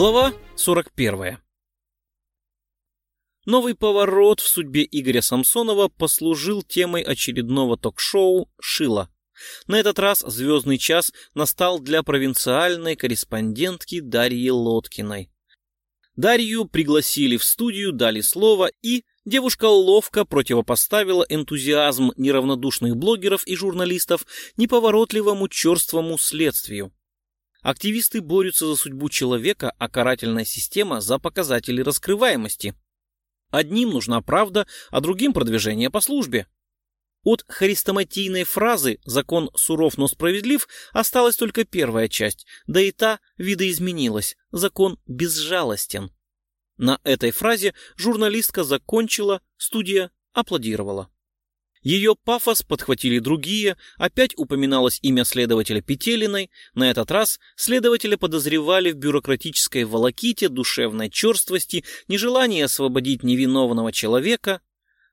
Глава 41. Новый поворот в судьбе Игоря Самсонова послужил темой очередного ток-шоу «Шила». На этот раз «Звездный час» настал для провинциальной корреспондентки Дарьи Лоткиной. Дарью пригласили в студию, дали слово, и девушка ловко противопоставила энтузиазм неравнодушных блогеров и журналистов неповоротливому черствому следствию. Активисты борются за судьбу человека, а карательная система за показатели раскрываемости. Одним нужна правда, а другим продвижение по службе. От хрестоматийной фразы «закон суров, но справедлив» осталась только первая часть, да и та видоизменилась «закон безжалостен». На этой фразе журналистка закончила, студия аплодировала. Ее пафос подхватили другие, опять упоминалось имя следователя Петелиной, на этот раз следователя подозревали в бюрократической волоките, душевной черствости, нежелании освободить невиновного человека.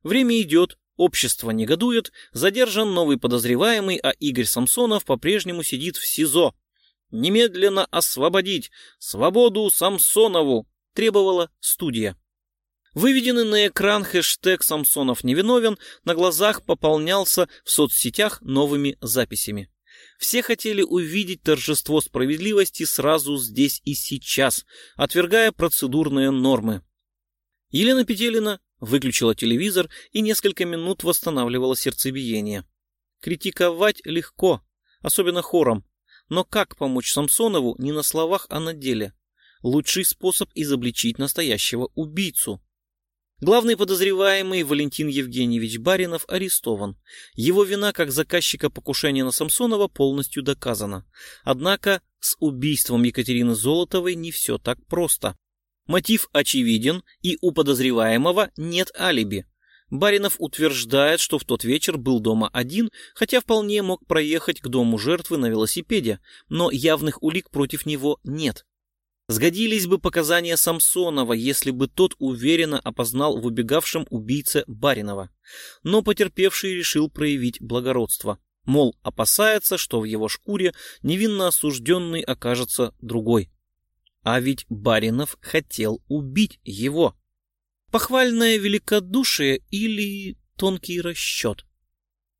Время идет, общество негодует, задержан новый подозреваемый, а Игорь Самсонов по-прежнему сидит в СИЗО. «Немедленно освободить! Свободу Самсонову!» требовала студия. Выведенный на экран хэштег «Самсонов невиновен» на глазах пополнялся в соцсетях новыми записями. Все хотели увидеть торжество справедливости сразу здесь и сейчас, отвергая процедурные нормы. Елена Петелина выключила телевизор и несколько минут восстанавливала сердцебиение. Критиковать легко, особенно хором, но как помочь Самсонову не на словах, а на деле? Лучший способ изобличить настоящего убийцу. Главный подозреваемый Валентин Евгеньевич Баринов арестован. Его вина как заказчика покушения на Самсонова полностью доказана. Однако с убийством Екатерины Золотовой не все так просто. Мотив очевиден, и у подозреваемого нет алиби. Баринов утверждает, что в тот вечер был дома один, хотя вполне мог проехать к дому жертвы на велосипеде, но явных улик против него нет. Сгодились бы показания Самсонова, если бы тот уверенно опознал в убегавшем убийце Баринова. Но потерпевший решил проявить благородство. Мол, опасается, что в его шкуре невинно осужденный окажется другой. А ведь Баринов хотел убить его. Похвальное великодушие или тонкий расчет.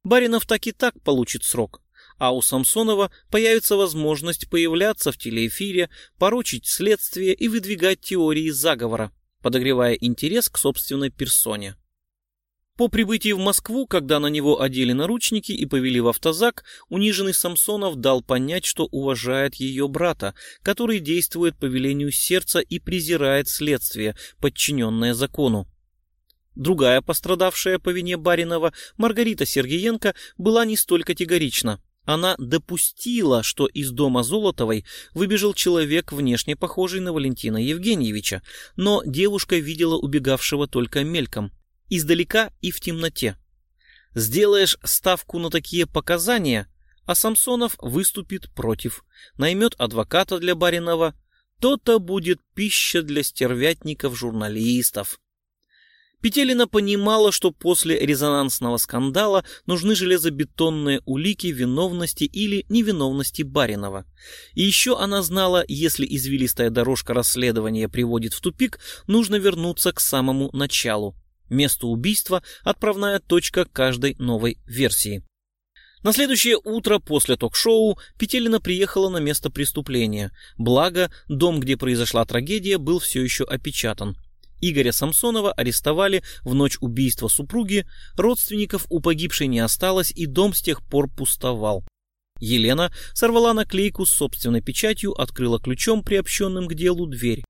Баринов так и так получит срок а у Самсонова появится возможность появляться в телеэфире, поручить следствие и выдвигать теории заговора, подогревая интерес к собственной персоне. По прибытии в Москву, когда на него одели наручники и повели в автозак, униженный Самсонов дал понять, что уважает ее брата, который действует по велению сердца и презирает следствие, подчиненное закону. Другая пострадавшая по вине Баринова, Маргарита Сергеенко, была не столь категорична. Она допустила, что из дома Золотовой выбежал человек, внешне похожий на Валентина Евгеньевича, но девушка видела убегавшего только мельком, издалека и в темноте. Сделаешь ставку на такие показания, а Самсонов выступит против, наймет адвоката для Баринова, то-то будет пища для стервятников-журналистов. Петелина понимала, что после резонансного скандала нужны железобетонные улики виновности или невиновности Баринова. И еще она знала, если извилистая дорожка расследования приводит в тупик, нужно вернуться к самому началу. Место убийства – отправная точка каждой новой версии. На следующее утро после ток-шоу Петелина приехала на место преступления. Благо, дом, где произошла трагедия, был все еще опечатан. Игоря Самсонова арестовали в ночь убийства супруги, родственников у погибшей не осталось и дом с тех пор пустовал. Елена сорвала наклейку с собственной печатью, открыла ключом, приобщенным к делу, дверь.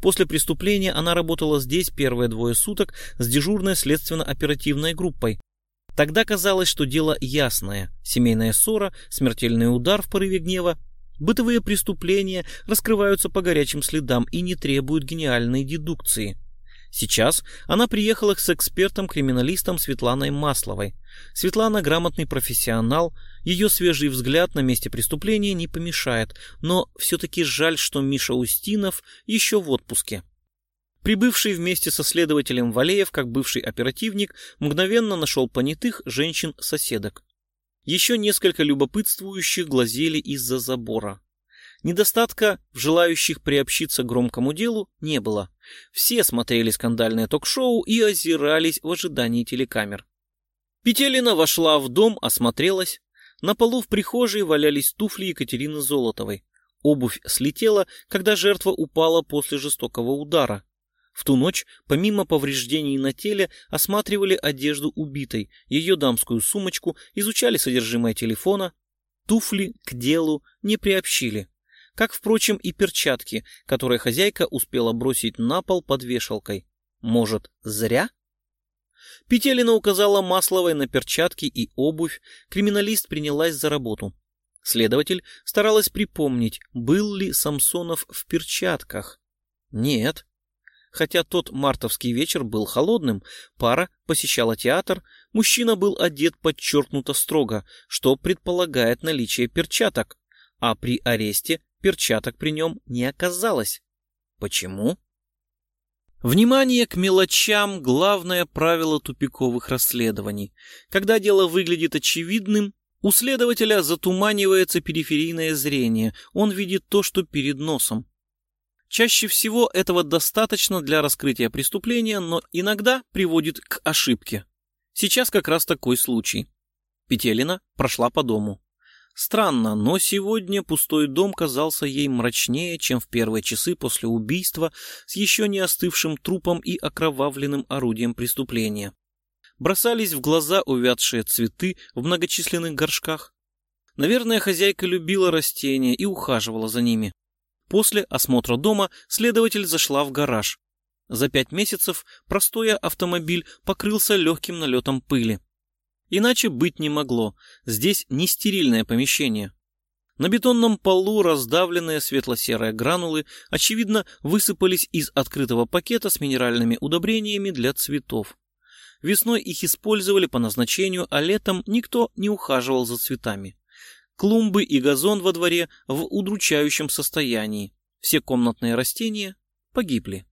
После преступления она работала здесь первые двое суток с дежурной следственно-оперативной группой. Тогда казалось, что дело ясное. Семейная ссора, смертельный удар в порыве гнева. Бытовые преступления раскрываются по горячим следам и не требуют гениальной дедукции. Сейчас она приехала с экспертом-криминалистом Светланой Масловой. Светлана грамотный профессионал, ее свежий взгляд на месте преступления не помешает, но все-таки жаль, что Миша Устинов еще в отпуске. Прибывший вместе со следователем Валеев, как бывший оперативник, мгновенно нашел понятых женщин-соседок. Еще несколько любопытствующих глазели из-за забора. Недостатка в желающих приобщиться к громкому делу не было. Все смотрели скандальное ток-шоу и озирались в ожидании телекамер. Петелина вошла в дом, осмотрелась. На полу в прихожей валялись туфли Екатерины Золотовой. Обувь слетела, когда жертва упала после жестокого удара. В ту ночь, помимо повреждений на теле, осматривали одежду убитой, ее дамскую сумочку, изучали содержимое телефона. Туфли к делу не приобщили. Как, впрочем, и перчатки, которые хозяйка успела бросить на пол под вешалкой. Может, зря? Петелина указала Масловой на перчатки и обувь, криминалист принялась за работу. Следователь старалась припомнить, был ли Самсонов в перчатках. Нет. Хотя тот мартовский вечер был холодным, пара посещала театр, мужчина был одет подчеркнуто строго, что предполагает наличие перчаток, а при аресте перчаток при нем не оказалось. Почему? Внимание к мелочам – главное правило тупиковых расследований. Когда дело выглядит очевидным, у следователя затуманивается периферийное зрение, он видит то, что перед носом. Чаще всего этого достаточно для раскрытия преступления, но иногда приводит к ошибке. Сейчас как раз такой случай. Петелина прошла по дому. Странно, но сегодня пустой дом казался ей мрачнее, чем в первые часы после убийства с еще не остывшим трупом и окровавленным орудием преступления. Бросались в глаза увядшие цветы в многочисленных горшках. Наверное, хозяйка любила растения и ухаживала за ними. После осмотра дома следователь зашла в гараж. За пять месяцев простой автомобиль покрылся легким налетом пыли. Иначе быть не могло. Здесь не стерильное помещение. На бетонном полу раздавленные светло-серые гранулы, очевидно, высыпались из открытого пакета с минеральными удобрениями для цветов. Весной их использовали по назначению, а летом никто не ухаживал за цветами. Клумбы и газон во дворе в удручающем состоянии. Все комнатные растения погибли.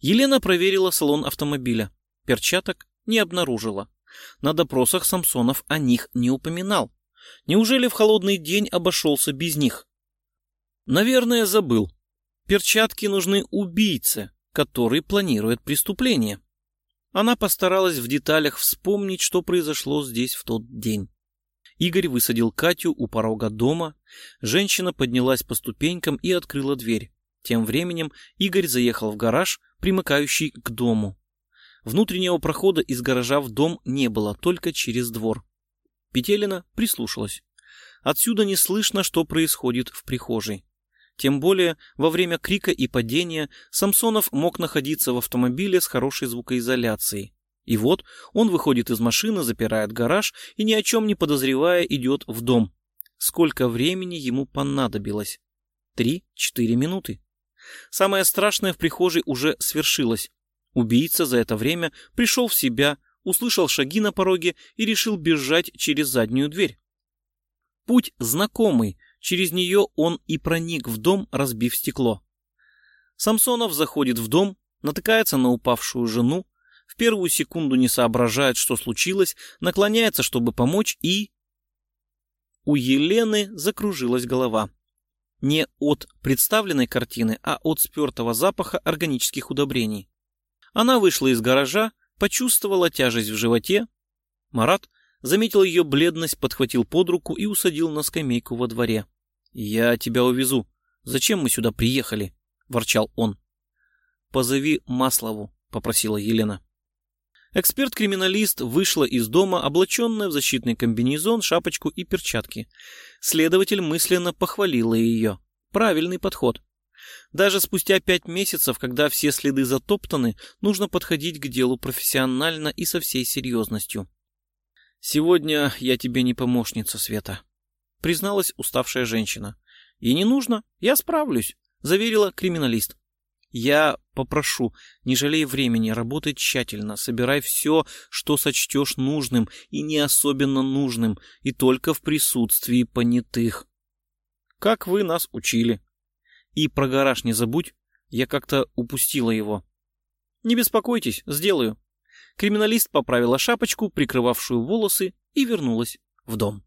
Елена проверила салон автомобиля. Перчаток не обнаружила. На допросах Самсонов о них не упоминал. Неужели в холодный день обошелся без них? Наверное, забыл. Перчатки нужны убийце, который планирует преступление. Она постаралась в деталях вспомнить, что произошло здесь в тот день. Игорь высадил Катю у порога дома. Женщина поднялась по ступенькам и открыла дверь. Тем временем Игорь заехал в гараж, примыкающий к дому. Внутреннего прохода из гаража в дом не было, только через двор. Петелина прислушалась. Отсюда не слышно, что происходит в прихожей. Тем более, во время крика и падения Самсонов мог находиться в автомобиле с хорошей звукоизоляцией. И вот он выходит из машины, запирает гараж и ни о чем не подозревая идет в дом. Сколько времени ему понадобилось? Три-четыре минуты. Самое страшное в прихожей уже свершилось. Убийца за это время пришел в себя, услышал шаги на пороге и решил бежать через заднюю дверь. Путь знакомый, через нее он и проник в дом, разбив стекло. Самсонов заходит в дом, натыкается на упавшую жену, в первую секунду не соображает, что случилось, наклоняется, чтобы помочь, и... У Елены закружилась голова. Не от представленной картины, а от спертого запаха органических удобрений. Она вышла из гаража, почувствовала тяжесть в животе. Марат заметил ее бледность, подхватил под руку и усадил на скамейку во дворе. «Я тебя увезу. Зачем мы сюда приехали?» — ворчал он. «Позови Маслову», — попросила Елена. Эксперт-криминалист вышла из дома, облаченная в защитный комбинезон, шапочку и перчатки. Следователь мысленно похвалила ее. Правильный подход. Даже спустя пять месяцев, когда все следы затоптаны, нужно подходить к делу профессионально и со всей серьезностью. «Сегодня я тебе не помощница, Света», — призналась уставшая женщина. «И не нужно, я справлюсь», — заверила криминалист. «Я попрошу, не жалей времени, работай тщательно, собирай все, что сочтешь нужным и не особенно нужным, и только в присутствии понятых». «Как вы нас учили», и про гараж не забудь, я как-то упустила его. Не беспокойтесь, сделаю. Криминалист поправила шапочку, прикрывавшую волосы, и вернулась в дом.